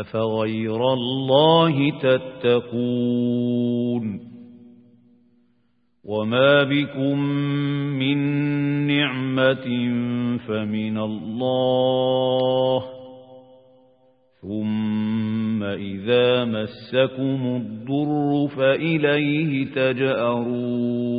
أفغير الله تتقون وما بكم من نعمة فمن الله ثم إذا مسكم الضر فإليه تجأرون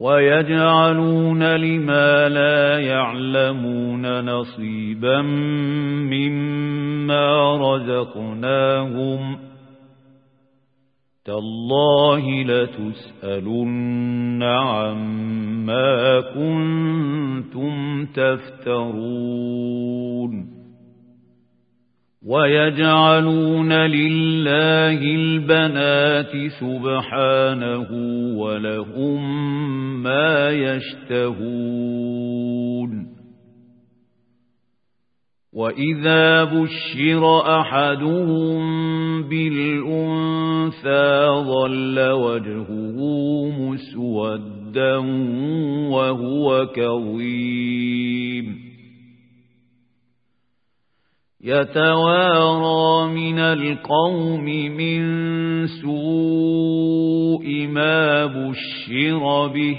ويجعلون لما لا يعلمون نصيبا مما رزقناهم تالله لتسألن عما كنتم تفترون ويجعلون لله البنات سبحانه ولهم ما يشتهون وإذا بشر أحدهم بالأنثى ظل وجهه مسودا وهو كظيم يتوارى من القوم من سوء ما بشر به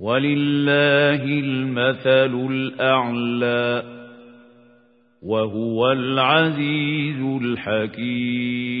ولله المثل الأعلى وهو العزيز الحكيم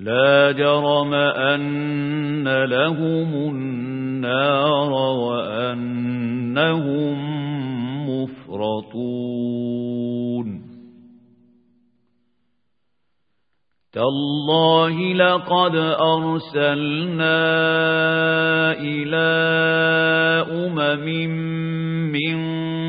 لا جرم أن لهم النار وأنهم مفرطون. تالله لقد أرسلنا إلى أمم من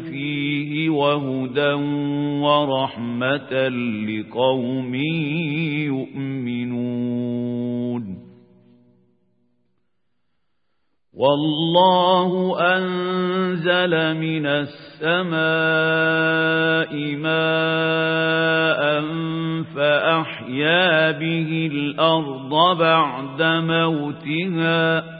فيه وهدى ورحمة لقوم يؤمنون. والله أنزل من السماء ماء فأحيا به الأرض بعد موتها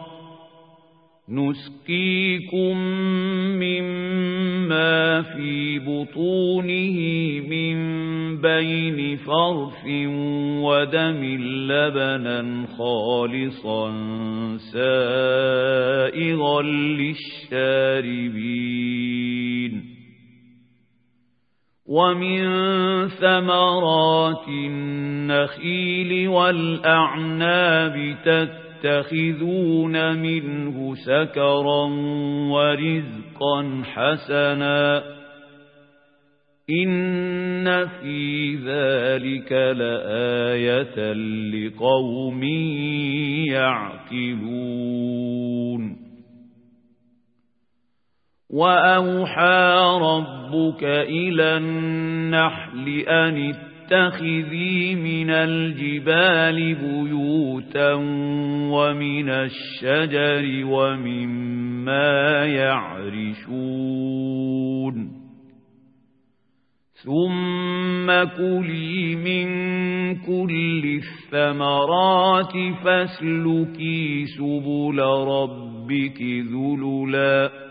نُسْقِيكُم مِّمَّا فِي بُطُونِهِ مِن بَيْنِ فَرْثٍ وَدَمٍ لَّبَنًا خَالِصًا سَائِغًا لِّلشَّارِبِينَ. وَمِن ثَمَرَاتِ النَّخِيلِ وَالْأَعْنَابِ تَتَّخِذُونَ مِنْهُ سَكَرًا وَرِزْقًا حَسَنًا. إِنَّ فِي ذَلِكَ لَآيَةً لِقَوْمٍ يَعْقِلُونَ. وَأَوْحَى رَبُّكَ إِلَى النَّحْلِ أَنِ اتَّخِذِي مِنَ الْجِبَالِ بُيُوتًا وَمِنَ الشَّجَرِ وَمِمَّا يَعْرِشُونَ. ثُمَّ كُلِي مِن كُلِّ الثَّمَرَاتِ فَاسْلُكِي سُبُلَ رَبِّكِ ذُلُلًا.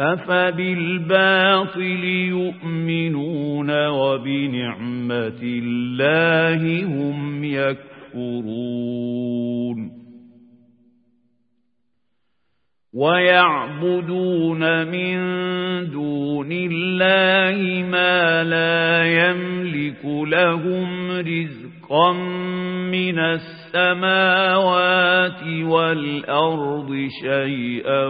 أفبالباطل يؤمنون وبنعمة الله هم يكفرون ويعبدون من دون الله ما لا يملك لهم رزقا من السماوات والأرض شيئا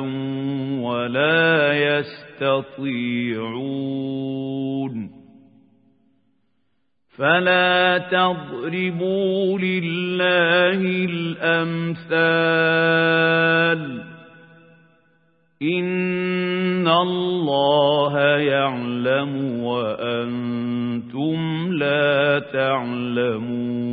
ولا يستطيعون فلا تضربوا لله الأمثال إن الله يعلم وأنتم لا تعلمون